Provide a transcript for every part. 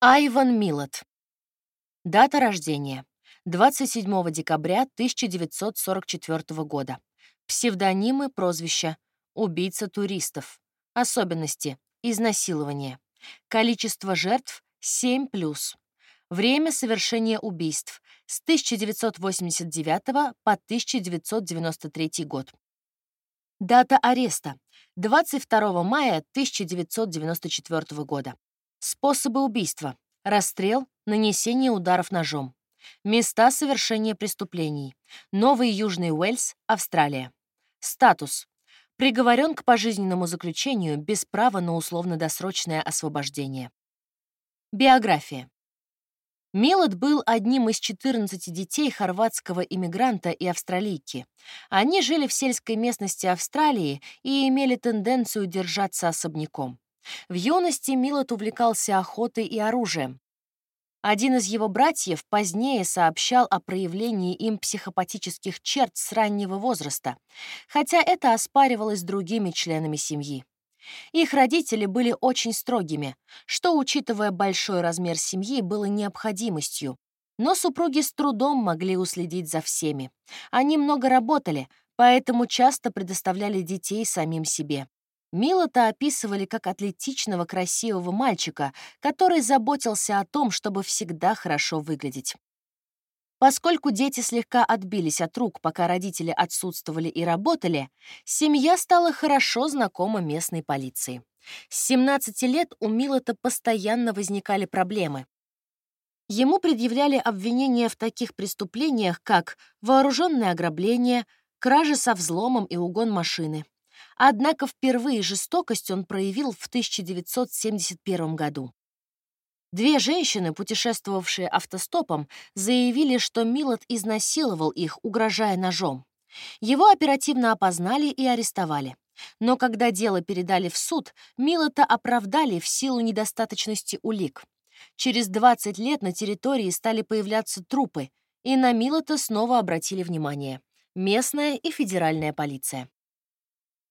Айван Милот. Дата рождения. 27 декабря 1944 года. Псевдонимы, прозвища. Убийца туристов. Особенности. Изнасилование. Количество жертв — 7+. Время совершения убийств — с 1989 по 1993 год. Дата ареста — 22 мая 1994 года. Способы убийства. Расстрел, нанесение ударов ножом. Места совершения преступлений. Новый Южный Уэльс, Австралия. Статус. Приговорен к пожизненному заключению без права на условно-досрочное освобождение. Биография. Милот был одним из 14 детей хорватского иммигранта и австралийки. Они жили в сельской местности Австралии и имели тенденцию держаться особняком. В юности Милот увлекался охотой и оружием. Один из его братьев позднее сообщал о проявлении им психопатических черт с раннего возраста, хотя это оспаривалось другими членами семьи. Их родители были очень строгими, что, учитывая большой размер семьи, было необходимостью. Но супруги с трудом могли уследить за всеми. Они много работали, поэтому часто предоставляли детей самим себе. Милота описывали как атлетичного красивого мальчика, который заботился о том, чтобы всегда хорошо выглядеть. Поскольку дети слегка отбились от рук, пока родители отсутствовали и работали, семья стала хорошо знакома местной полиции. С 17 лет у Милота постоянно возникали проблемы. Ему предъявляли обвинения в таких преступлениях, как вооруженное ограбление, кражи со взломом и угон машины. Однако впервые жестокость он проявил в 1971 году. Две женщины, путешествовавшие автостопом, заявили, что Милот изнасиловал их, угрожая ножом. Его оперативно опознали и арестовали. Но когда дело передали в суд, Милота оправдали в силу недостаточности улик. Через 20 лет на территории стали появляться трупы, и на Милота снова обратили внимание. Местная и федеральная полиция.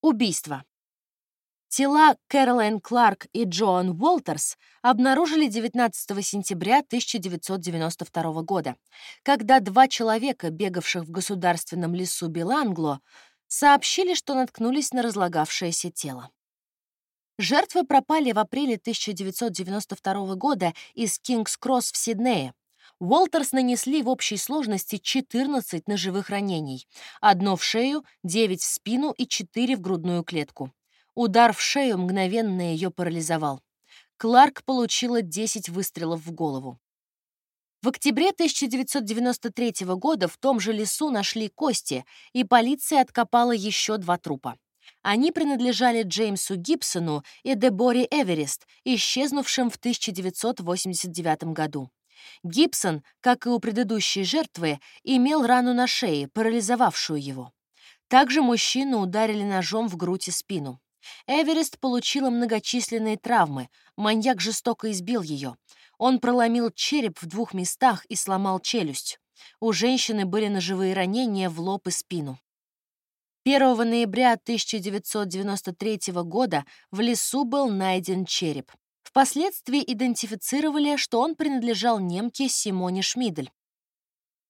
Убийство. Тела Кэролайн Кларк и Джоан Уолтерс обнаружили 19 сентября 1992 года, когда два человека, бегавших в государственном лесу Белангло, сообщили, что наткнулись на разлагавшееся тело. Жертвы пропали в апреле 1992 года из Кингс-Кросс в Сиднее. Уолтерс нанесли в общей сложности 14 ножевых ранений. Одно в шею, 9 в спину и 4 в грудную клетку. Удар в шею мгновенно ее парализовал. Кларк получила 10 выстрелов в голову. В октябре 1993 года в том же лесу нашли кости, и полиция откопала еще два трупа. Они принадлежали Джеймсу Гибсону и Деборе Эверест, исчезнувшим в 1989 году. Гибсон, как и у предыдущей жертвы, имел рану на шее, парализовавшую его. Также мужчину ударили ножом в грудь и спину. Эверест получила многочисленные травмы, маньяк жестоко избил ее. Он проломил череп в двух местах и сломал челюсть. У женщины были ножевые ранения в лоб и спину. 1 ноября 1993 года в лесу был найден череп. Впоследствии идентифицировали, что он принадлежал немке Симоне Шмидель.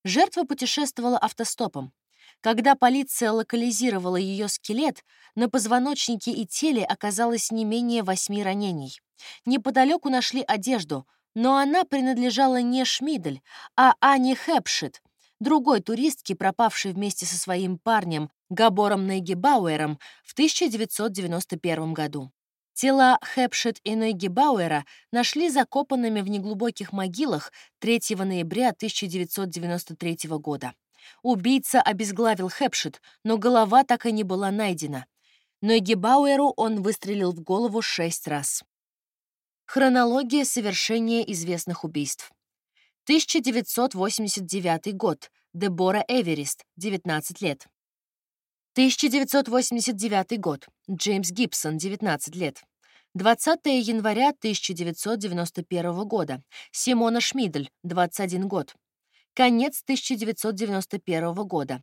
Жертва путешествовала автостопом. Когда полиция локализировала ее скелет, на позвоночнике и теле оказалось не менее восьми ранений. Неподалеку нашли одежду, но она принадлежала не Шмидель, а Ане Хэпшит, другой туристке, пропавшей вместе со своим парнем Габором Нейгебауэром в 1991 году. Тела Хэпшет и Нойги Бауэра нашли закопанными в неглубоких могилах 3 ноября 1993 года. Убийца обезглавил Хэпшет, но голова так и не была найдена. Нойги Бауэру он выстрелил в голову шесть раз. Хронология совершения известных убийств. 1989 год. Дебора Эверест, 19 лет. 1989 год. Джеймс Гибсон, 19 лет. 20 января 1991 года. Симона Шмидель, 21 год. Конец 1991 года.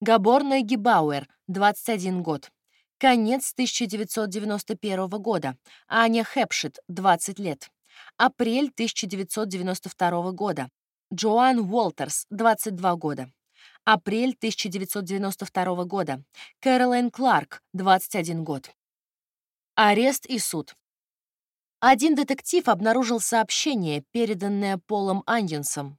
Габор Нойгибауэр, 21 год. Конец 1991 года. Аня Хепшит, 20 лет. Апрель 1992 года. Джоан Уолтерс, 22 года. Апрель 1992 года. Кэролайн Кларк, 21 год. Арест и суд. Один детектив обнаружил сообщение, переданное Полом Андинсом,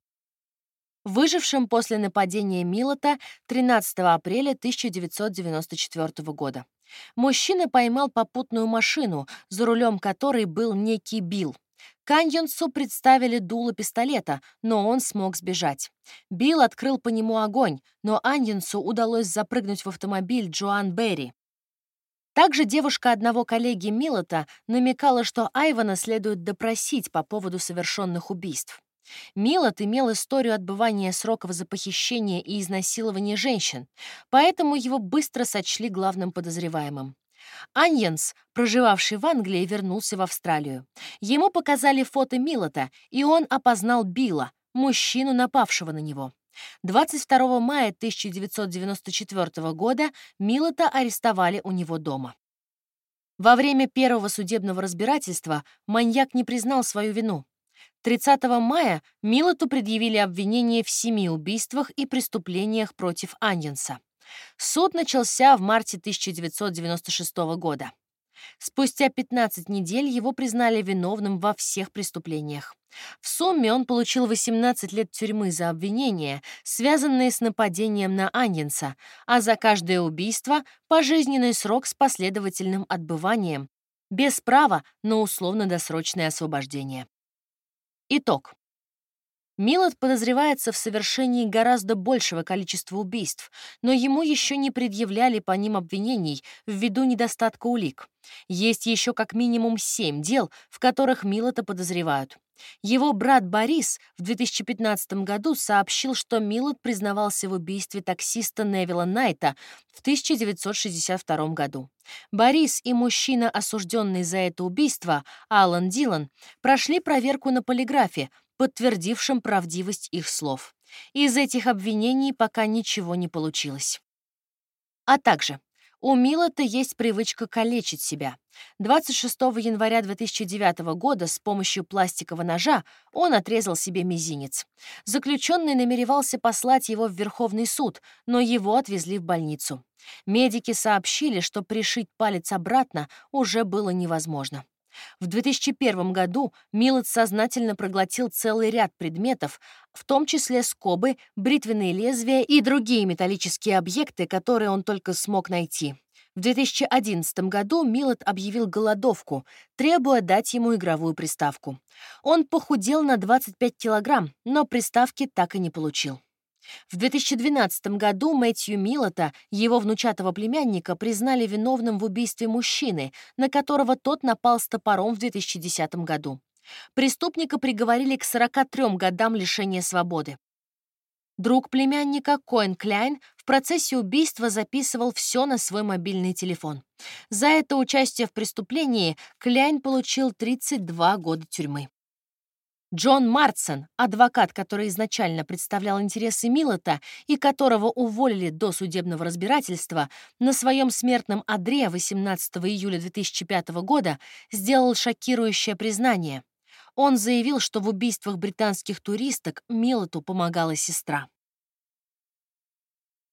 выжившим после нападения Милота 13 апреля 1994 года. Мужчина поймал попутную машину, за рулем которой был некий Билл. Каньонсу представили дуло пистолета, но он смог сбежать. Билл открыл по нему огонь, но Аньенсу удалось запрыгнуть в автомобиль Джоан Берри. Также девушка одного коллеги Милота намекала, что Айвана следует допросить по поводу совершенных убийств. Милот имел историю отбывания сроков за похищение и изнасилование женщин, поэтому его быстро сочли главным подозреваемым. Аньенс, проживавший в Англии, вернулся в Австралию. Ему показали фото Милота, и он опознал Билла, мужчину, напавшего на него. 22 мая 1994 года Милота арестовали у него дома. Во время первого судебного разбирательства маньяк не признал свою вину. 30 мая Милоту предъявили обвинение в семи убийствах и преступлениях против Аньенса. Суд начался в марте 1996 года. Спустя 15 недель его признали виновным во всех преступлениях. В сумме он получил 18 лет тюрьмы за обвинения, связанные с нападением на Аньенса, а за каждое убийство — пожизненный срок с последовательным отбыванием, без права на условно-досрочное освобождение. Итог. Милот подозревается в совершении гораздо большего количества убийств, но ему еще не предъявляли по ним обвинений ввиду недостатка улик. Есть еще как минимум семь дел, в которых Милота подозревают. Его брат Борис в 2015 году сообщил, что Милот признавался в убийстве таксиста Невилла Найта в 1962 году. Борис и мужчина, осужденный за это убийство, Алан Дилан, прошли проверку на полиграфе, подтвердившим правдивость их слов. Из этих обвинений пока ничего не получилось. А также у Милота есть привычка калечить себя. 26 января 2009 года с помощью пластикового ножа он отрезал себе мизинец. Заключенный намеревался послать его в Верховный суд, но его отвезли в больницу. Медики сообщили, что пришить палец обратно уже было невозможно. В 2001 году Милот сознательно проглотил целый ряд предметов, в том числе скобы, бритвенные лезвия и другие металлические объекты, которые он только смог найти. В 2011 году Милот объявил голодовку, требуя дать ему игровую приставку. Он похудел на 25 килограмм, но приставки так и не получил. В 2012 году Мэтью Милота, его внучатого племянника, признали виновным в убийстве мужчины, на которого тот напал с топором в 2010 году. Преступника приговорили к 43 годам лишения свободы. Друг племянника, Коэн Кляйн, в процессе убийства записывал все на свой мобильный телефон. За это участие в преступлении Кляйн получил 32 года тюрьмы. Джон Мартсон, адвокат, который изначально представлял интересы Милота и которого уволили до судебного разбирательства, на своем смертном одре 18 июля 2005 года сделал шокирующее признание. Он заявил, что в убийствах британских туристок Милоту помогала сестра.